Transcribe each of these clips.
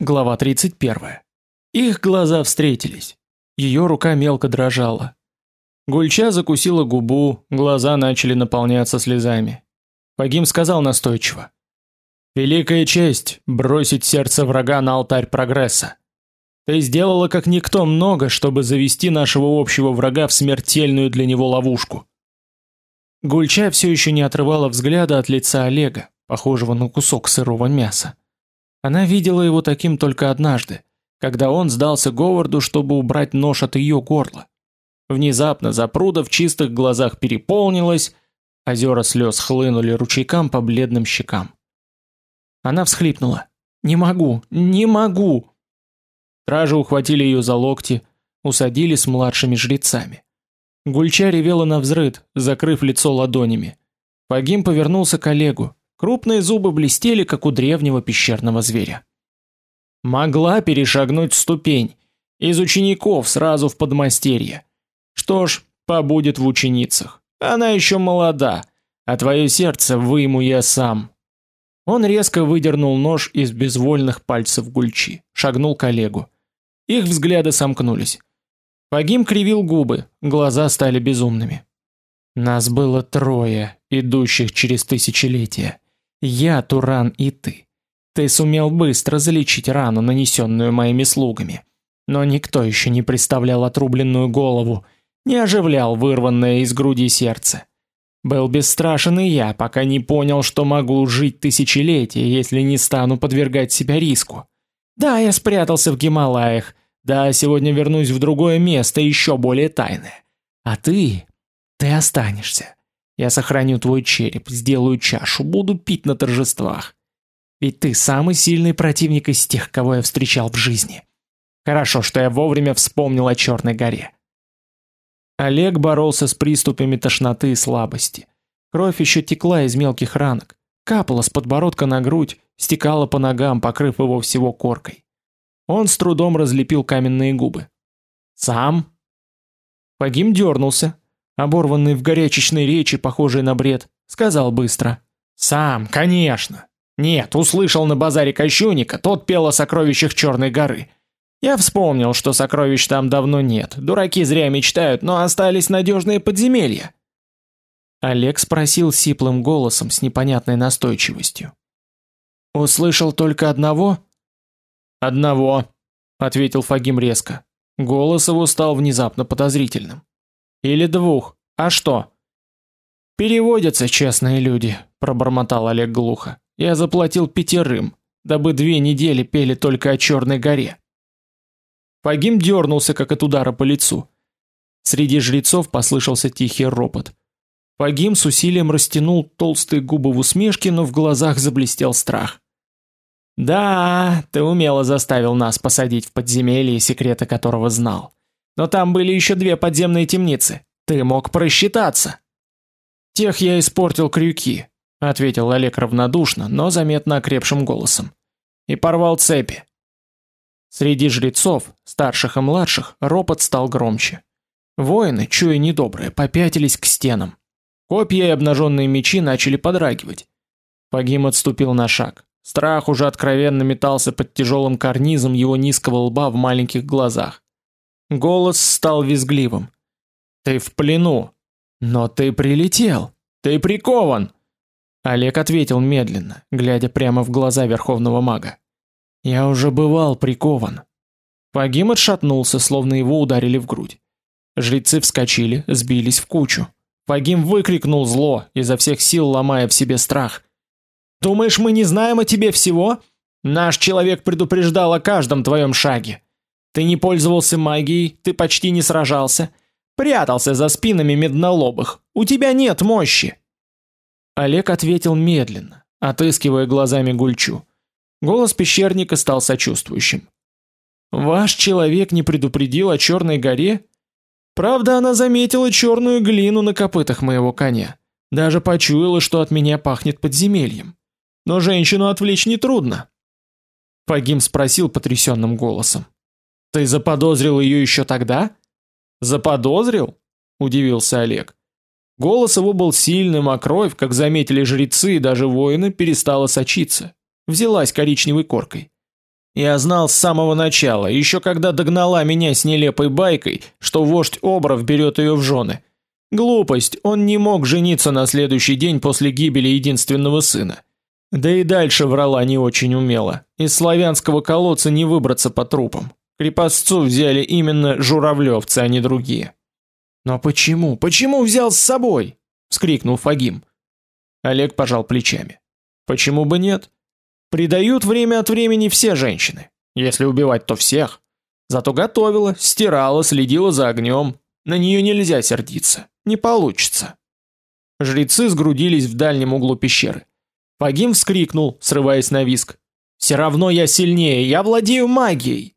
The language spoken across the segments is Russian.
Глава 31. Их глаза встретились. Ее рука мелко дрожала. Гульча закусила губу, глаза начали наполняться слезами. Погим сказал настойчиво: "Великая честь бросить сердце врага на алтарь прогресса. Ты сделала как никто много, чтобы завести нашего общего врага в смертельную для него ловушку". Гульча все еще не отрывала взгляда от лица Олега, похожего на кусок сырого мяса. Она видела его таким только однажды, когда он сдался Говарду, чтобы убрать нож от ее горла. Внезапно запруда в чистых глазах переполнилась, озера слез хлынули ручейкам по бледным щекам. Она всхлипнула. «Не могу! Не могу!» Стражи ухватили ее за локти, усадили с младшими жрецами. Гульча ревела на взрыд, закрыв лицо ладонями. Погим повернулся к Олегу. Крупные зубы блестели, как у древнего пещерного зверя. Могла перешагнуть ступень. Из учеников сразу в подмастерье. Что ж, побудет в ученицах. Она еще молода, а твое сердце выму я сам. Он резко выдернул нож из безвольных пальцев Гульчи, шагнул к Олегу. Их взгляды сомкнулись. Погим кривил губы, глаза стали безумными. Нас было трое, идущих через тысячелетия. Я, Туран и ты. Ты сумел быстро залечить рану, нанесенную моими слугами. Но никто еще не представлял отрубленную голову, не оживлял вырванное из груди сердце. Был бесстрашен и я, пока не понял, что могу жить тысячелетия, если не стану подвергать себя риску. Да, я спрятался в Гималаях. Да, сегодня вернусь в другое место, еще более тайное. А ты, ты останешься. Я сохраню твой череп, сделаю чашу, буду пить на торжествах. Ведь ты самый сильный противник из тех, кого я встречал в жизни. Хорошо, что я вовремя вспомнил о Черной горе. Олег боролся с приступами тошноты и слабости. Кровь еще текла из мелких ранок, капала с подбородка на грудь, стекала по ногам, покрыв его всего коркой. Он с трудом разлепил каменные губы. «Сам?» Погим дернулся, оборванный в горячечной речи, похожей на бред, сказал быстро: "Сам, конечно. Нет, услышал на базаре Кощуника, тот пел о сокровищах Черной горы. Я вспомнил, что сокровищ там давно нет. Дураки зря мечтают, но остались надежные подземелья". Олег спросил сиплым голосом с непонятной настойчивостью. Услышал только одного? Одного, ответил Фагим резко. Голос его стал внезапно подозрительным. Или двух. А что? Переводятся честные люди, пробормотал Олег глухо. Я заплатил пятерым, дабы две недели пели только о Черной горе. Погим дернулся, как от удара по лицу. Среди жрецов послышался тихий ропот. Погим с усилием растянул толстые губы в усмешке, но в глазах заблестел страх. Да, ты умело заставил нас посадить в подземелье, секреты которого знал. Но там были еще две подземные темницы. Ты мог просчитаться. Тех я испортил крюки, ответил Олег равнодушно, но заметно окрепшим голосом. И порвал цепи. Среди жрецов, старших и младших, ропот стал громче. Воины, чуя недоброе, попятились к стенам. Копья и обнаженные мечи начали подрагивать. Погим отступил на шаг. Страх уже откровенно метался под тяжелым карнизом его низкого лба в маленьких глазах. Голос стал визгливым. Ты в плену, но ты прилетел. Ты прикован. Олег ответил медленно, глядя прямо в глаза верховного мага. Я уже бывал прикован. Погим отшатнулся, словно его ударили в грудь. Жрецы вскочили, сбились в кучу. Погим выкрикнул зло, изо всех сил ломая в себе страх. Думаешь, мы не знаем о тебе всего? Наш человек предупреждал о каждом твоем шаге. Ты не пользовался магией, ты почти не сражался, прятался за спинами меднолобых. У тебя нет мощи. Олег ответил медленно, отыскивая глазами Гульчу. Голос пещерника стал сочувствующим. Ваш человек не предупредил о черной горе? Правда, она заметила черную глину на копытах моего коня. Даже почуяла, что от меня пахнет подземельем. Но женщину отвлечь не трудно. Погим спросил потрясенным голосом. Ты заподозрил ее еще тогда? Заподозрил? удивился Олег. Голос его был сильным, а кровь, как заметили жрецы и даже воины, перестала сочиться, взялась коричневой коркой. Я знал с самого начала, еще когда догнала меня с нелепой байкой, что вождь Обров берет ее в жены. Глупость, он не мог жениться на следующий день после гибели единственного сына. Да и дальше врала не очень умело. Из славянского колодца не выбраться по трупам. Крепостцу взяли именно журавлевцы, а не другие. Но почему? Почему взял с собой? вскрикнул Фагим. Олег пожал плечами. Почему бы нет? Предают время от времени все женщины. Если убивать, то всех. Зато готовила, стирала, следила за огнем. На нее нельзя сердиться. Не получится. Жрецы сгрудились в дальнем углу пещеры. Фагим вскрикнул, срываясь на виск. «Все равно я сильнее, я владею магией!»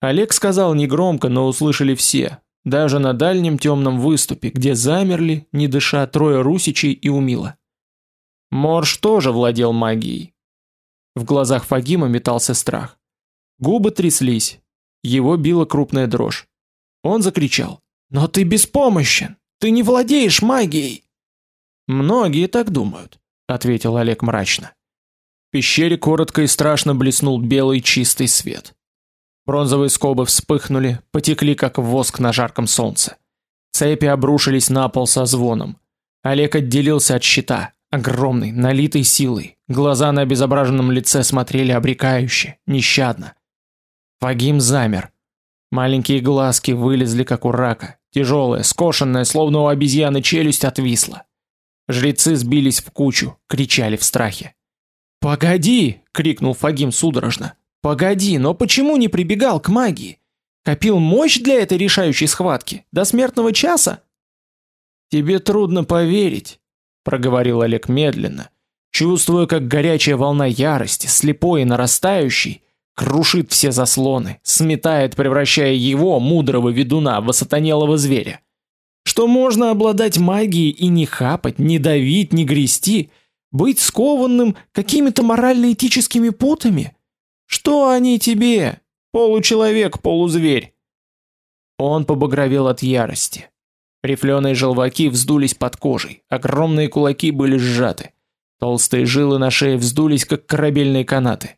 Олег сказал негромко, но услышали все, даже на дальнем темном выступе, где замерли, не дыша, трое русичей и умила. Морж тоже владел магией. В глазах Фагима метался страх. Губы тряслись, его била крупная дрожь. Он закричал: "Но ты беспомощен! Ты не владеешь магией!" Многие так думают ответил Олег мрачно. В пещере коротко и страшно блеснул белый чистый свет. Бронзовые скобы вспыхнули, потекли как воск на жарком солнце. Цепи обрушились на пол со звоном. Олег отделился от щита, огромный, налитый силой. Глаза на обезображенном лице смотрели обрекающе, нещадно. Фагим замер. Маленькие глазки вылезли как у рака, тяжелая, скошенная, словно у обезьяны челюсть отвисла. Жрецы сбились в кучу, кричали в страхе. "Погоди!" крикнул Фагим судорожно. "Погоди, но почему не прибегал к магии? Копил мощь для этой решающей схватки до смертного часа?" "Тебе трудно поверить", проговорил Олег медленно, чувствуя, как горячая волна ярости, слепой и нарастающей, крушит все заслоны, сметает, превращая его, мудрого ведуна, в осатанелого зверя что можно обладать магией и не хапать, не давить, не грести, быть скованным какими-то морально-этическими путами? Что они тебе? Получеловек, полузверь. Он побагровел от ярости. Рифленые желваки вздулись под кожей, огромные кулаки были сжаты. Толстые жилы на шее вздулись, как корабельные канаты.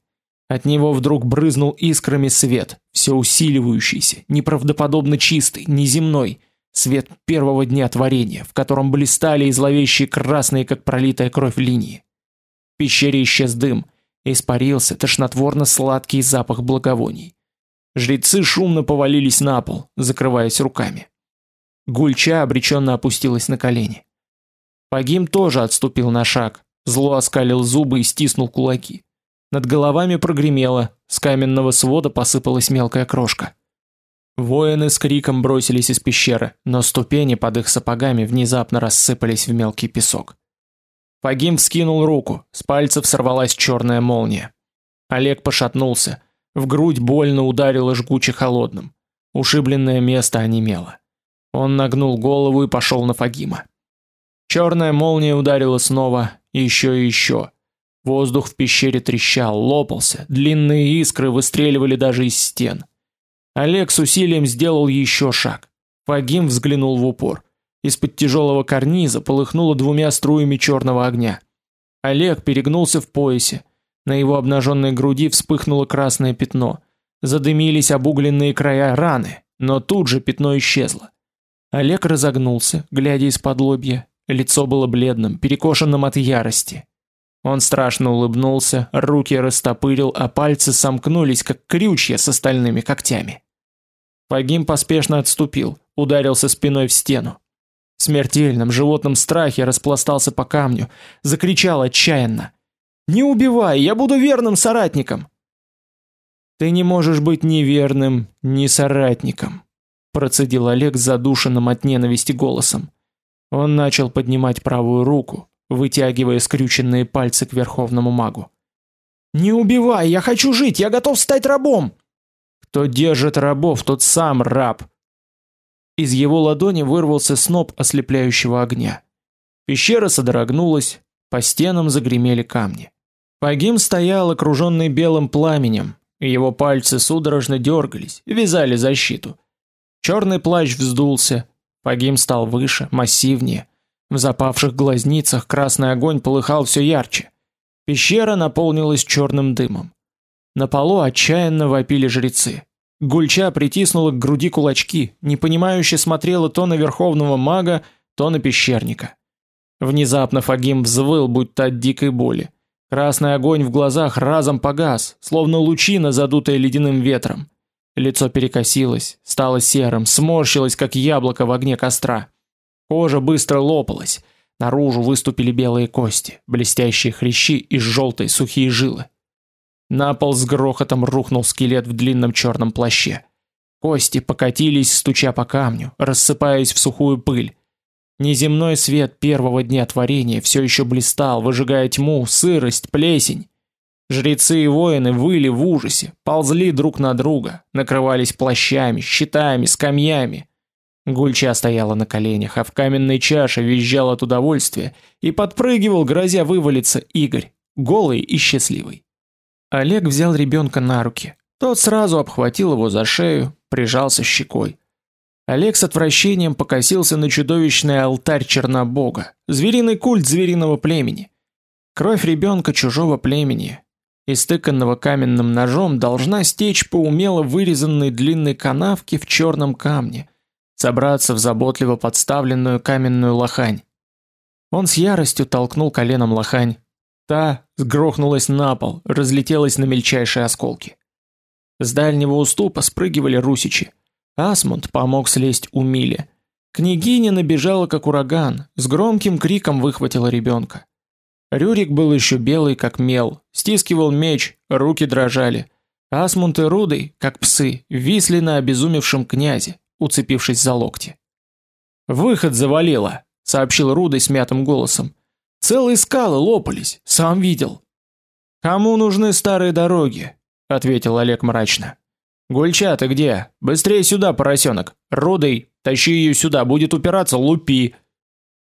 От него вдруг брызнул искрами свет, все усиливающийся, неправдоподобно чистый, неземной, Свет первого дня творения, в котором блистали и зловещие красные, как пролитая кровь линии. В пещере исчез дым, испарился тошнотворно-сладкий запах благовоний. Жрецы шумно повалились на пол, закрываясь руками. Гульча обреченно опустилась на колени. Погим тоже отступил на шаг, зло оскалил зубы и стиснул кулаки. Над головами прогремело, с каменного свода посыпалась мелкая крошка. Воины с криком бросились из пещеры, но ступени под их сапогами внезапно рассыпались в мелкий песок. Фагим вскинул руку, с пальцев сорвалась черная молния. Олег пошатнулся, в грудь больно ударило жгуче холодным. Ушибленное место онемело. Он нагнул голову и пошел на Фагима. Черная молния ударила снова, еще и еще. Воздух в пещере трещал, лопался, длинные искры выстреливали даже из стен. Олег с усилием сделал еще шаг. Фагим взглянул в упор. Из-под тяжелого карниза полыхнуло двумя струями черного огня. Олег перегнулся в поясе. На его обнаженной груди вспыхнуло красное пятно. Задымились обугленные края раны, но тут же пятно исчезло. Олег разогнулся, глядя из-под лобья. Лицо было бледным, перекошенным от ярости. Он страшно улыбнулся, руки растопырил, а пальцы сомкнулись, как крючья с остальными когтями. Фагим поспешно отступил, ударился спиной в стену. В смертельном животном страхе распластался по камню, закричал отчаянно: "Не убивай, я буду верным соратником!" Ты не можешь быть ни верным, ни соратником, процедил Олег задушенным от ненависти голосом. Он начал поднимать правую руку, вытягивая скрюченные пальцы к верховному магу. Не убивай, я хочу жить, я готов стать рабом. Кто держит рабов, тот сам раб. Из его ладони вырвался сноп ослепляющего огня. Пещера содрогнулась, по стенам загремели камни. Пагим стоял окруженный белым пламенем, его пальцы судорожно дергались, вязали защиту. Черный плащ вздулся, Пагим стал выше, массивнее. В запавших глазницах красный огонь полыхал все ярче. Пещера наполнилась черным дымом. На полу отчаянно вопили жрецы. Гульча притиснула к груди кулачки, непонимающе смотрела то на верховного мага, то на пещерника. Внезапно Фагим взвыл, будто от дикой боли. Красный огонь в глазах разом погас, словно лучина, задутая ледяным ветром. Лицо перекосилось, стало серым, сморщилось, как яблоко в огне костра. Кожа быстро лопалась, наружу выступили белые кости, блестящие хрящи и желтые сухие жилы. На пол с грохотом рухнул скелет в длинном черном плаще. Кости покатились, стуча по камню, рассыпаясь в сухую пыль. Неземной свет первого дня творения все еще блистал, выжигая тьму, сырость, плесень. Жрецы и воины выли в ужасе, ползли друг на друга, накрывались плащами, щитами, скамьями. Гульча стояла на коленях, а в каменной чаше визжал от удовольствия и подпрыгивал, грозя вывалиться Игорь, голый и счастливый. Олег взял ребенка на руки. Тот сразу обхватил его за шею, прижался щекой. Олег с отвращением покосился на чудовищный алтарь Чернобога, звериный культ звериного племени. Кровь ребенка чужого племени, истыканного каменным ножом, должна стечь по умело вырезанной длинной канавке в черном камне, собраться в заботливо подставленную каменную лохань. Он с яростью толкнул коленом лохань. Та сгрохнулась на пол, разлетелась на мельчайшие осколки. С дальнего уступа спрыгивали русичи. Асмунд помог слезть Умиле. Княгиня набежала как ураган, с громким криком выхватила ребенка. Рюрик был еще белый как мел, стискивал меч, руки дрожали. Асмунд и Рудый, как псы, висли на обезумевшем князе, уцепившись за локти. Выход завалило, сообщил Рудый смятым голосом. Целые скалы лопались, сам видел. Кому нужны старые дороги? ответил Олег мрачно. Гульча, ты где? Быстрее сюда, поросенок. Рудый, тащи ее сюда, будет упираться, лупи.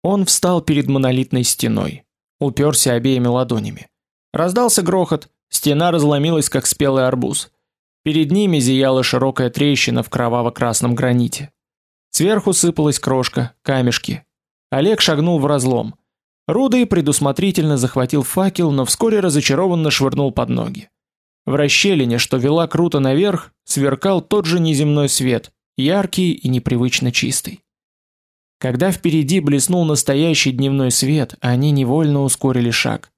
Он встал перед монолитной стеной уперся обеими ладонями. Раздался грохот, стена разломилась как спелый арбуз. Перед ними зияла широкая трещина в кроваво-красном граните. Сверху сыпалась крошка, камешки. Олег шагнул в разлом. Рудый предусмотрительно захватил факел, но вскоре разочарованно швырнул под ноги. В расщелине, что вела круто наверх, сверкал тот же неземной свет, яркий и непривычно чистый. Когда впереди блеснул настоящий дневной свет, они невольно ускорили шаг.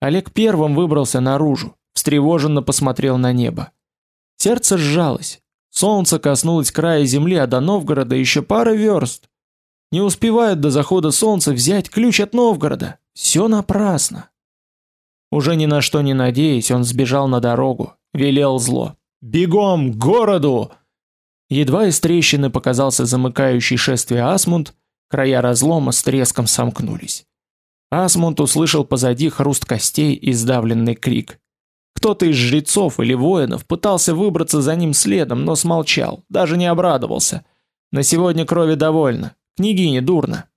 Олег первым выбрался наружу, встревоженно посмотрел на небо. Сердце сжалось. Солнце коснулось края земли, а до Новгорода еще пара верст. Не успевают до захода солнца взять ключ от Новгорода. Все напрасно. Уже ни на что не надеясь, он сбежал на дорогу, велел зло: "Бегом к городу!" Едва из трещины показался замыкающий шествие Асмунд, края разлома с треском сомкнулись. Асмунд услышал позади хруст костей и сдавленный крик. Кто-то из жрецов или воинов пытался выбраться за ним следом, но смолчал, даже не обрадовался. На сегодня крови довольно. Княгине дурно.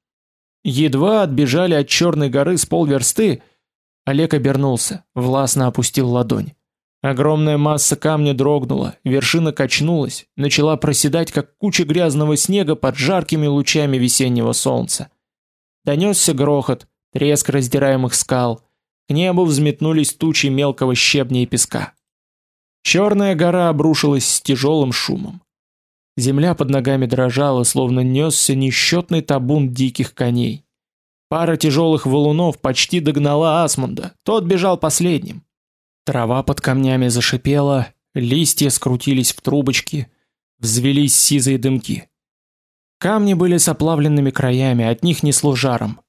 Едва отбежали от черной горы с полверсты, Олег обернулся, властно опустил ладонь. Огромная масса камня дрогнула, вершина качнулась, начала проседать, как куча грязного снега под жаркими лучами весеннего солнца. Донесся грохот, треск раздираемых скал. К небу взметнулись тучи мелкого щебня и песка. Черная гора обрушилась с тяжелым шумом. Земля под ногами дрожала, словно несся несчетный табун диких коней. Пара тяжелых валунов почти догнала Асмунда. Тот бежал последним. Трава под камнями зашипела, листья скрутились в трубочки, взвелись сизые дымки. Камни были с оплавленными краями, от них несло жаром.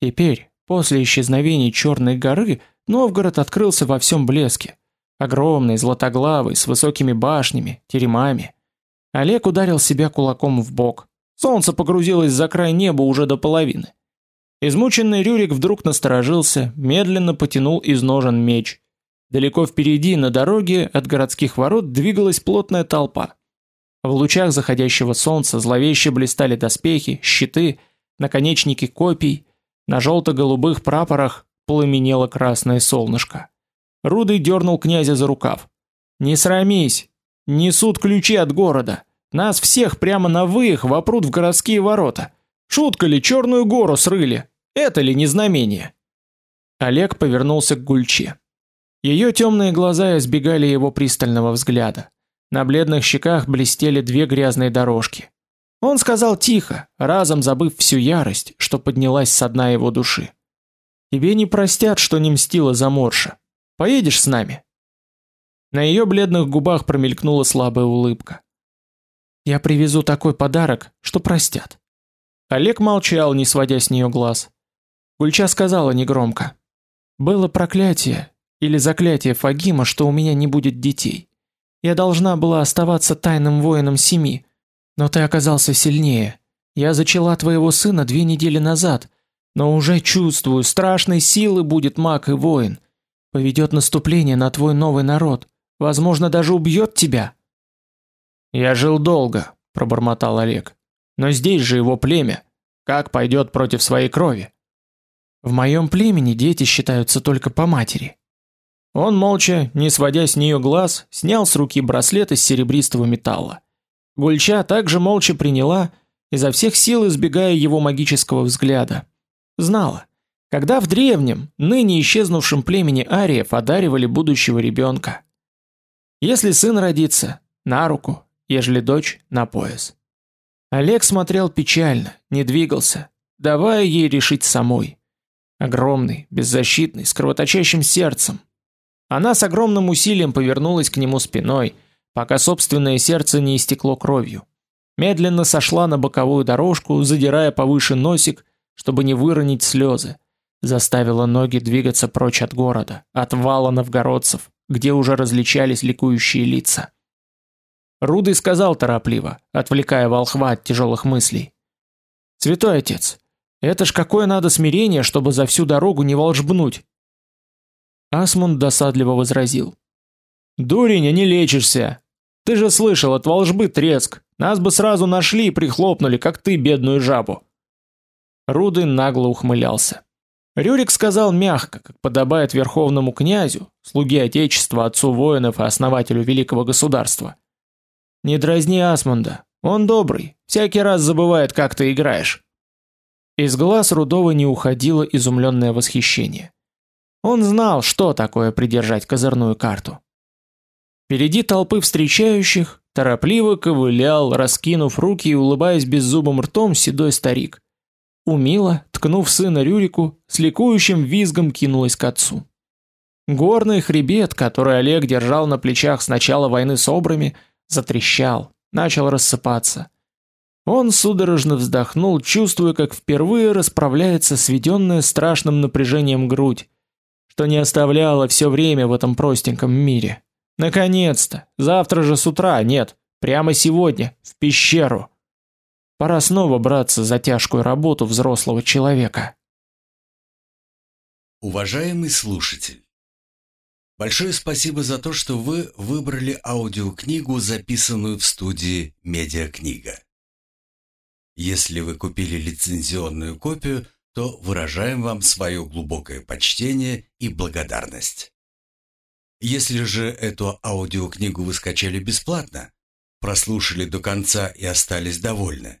Теперь, после исчезновения Черной горы, Новгород открылся во всем блеске. Огромный, златоглавый, с высокими башнями, теремами. Олег ударил себя кулаком в бок. Солнце погрузилось за край неба уже до половины. Измученный Рюрик вдруг насторожился, медленно потянул из ножен меч. Далеко впереди, на дороге от городских ворот двигалась плотная толпа. В лучах заходящего солнца зловеще блистали доспехи, щиты, наконечники копий, на желто-голубых прапорах пламенело красное солнышко. Рудый дернул князя за рукав. «Не срамись! Несут ключи от города! Нас всех прямо на выих вопрут в городские ворота! Шутка ли, черную гору срыли? Это ли не знамение?» Олег повернулся к Гульче. Ее темные глаза избегали его пристального взгляда. На бледных щеках блестели две грязные дорожки. Он сказал тихо, разом забыв всю ярость, что поднялась со дна его души. «Тебе не простят, что не мстила за Морша. Поедешь с нами?» На ее бледных губах промелькнула слабая улыбка. «Я привезу такой подарок, что простят». Олег молчал, не сводя с нее глаз. Гульча сказала негромко. «Было проклятие, или заклятие Фагима, что у меня не будет детей. Я должна была оставаться тайным воином семи, но ты оказался сильнее. Я зачала твоего сына две недели назад, но уже чувствую, страшной силы будет маг и воин. Поведет наступление на твой новый народ, возможно, даже убьет тебя. Я жил долго, пробормотал Олег. Но здесь же его племя. Как пойдет против своей крови? В моем племени дети считаются только по матери. Он молча, не сводя с нее глаз, снял с руки браслет из серебристого металла. Гульча также молча приняла, изо всех сил избегая его магического взгляда. Знала, когда в древнем, ныне исчезнувшем племени ариев одаривали будущего ребенка. Если сын родится, на руку, ежели дочь, на пояс. Олег смотрел печально, не двигался, давая ей решить самой. Огромный, беззащитный, с кровоточащим сердцем, она с огромным усилием повернулась к нему спиной, пока собственное сердце не истекло кровью. Медленно сошла на боковую дорожку, задирая повыше носик, чтобы не выронить слезы. Заставила ноги двигаться прочь от города, от вала новгородцев, где уже различались ликующие лица. Рудый сказал торопливо, отвлекая волхва от тяжелых мыслей. «Святой отец, это ж какое надо смирение, чтобы за всю дорогу не волжбнуть, Асмунд досадливо возразил. «Дурень, а не лечишься! Ты же слышал, от волжбы треск! Нас бы сразу нашли и прихлопнули, как ты, бедную жабу!» Руды нагло ухмылялся. Рюрик сказал мягко, как подобает верховному князю, слуге отечества, отцу воинов и основателю великого государства. «Не дразни Асмунда, он добрый, всякий раз забывает, как ты играешь». Из глаз Рудова не уходило изумленное восхищение. Он знал, что такое придержать козырную карту. Впереди толпы встречающих торопливо ковылял, раскинув руки и улыбаясь беззубым ртом, седой старик. Умила, ткнув сына Рюрику, с ликующим визгом кинулась к отцу. Горный хребет, который Олег держал на плечах с начала войны с обрами, затрещал, начал рассыпаться. Он судорожно вздохнул, чувствуя, как впервые расправляется сведенная страшным напряжением грудь, что не оставляло все время в этом простеньком мире. Наконец-то, завтра же с утра, нет, прямо сегодня, в пещеру. Пора снова браться за тяжкую работу взрослого человека. Уважаемый слушатель, большое спасибо за то, что вы выбрали аудиокнигу, записанную в студии Медиакнига. Если вы купили лицензионную копию – то выражаем вам свое глубокое почтение и благодарность. Если же эту аудиокнигу вы скачали бесплатно, прослушали до конца и остались довольны,